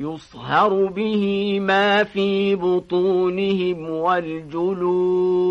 يصهر به ما في بطونهم والجلود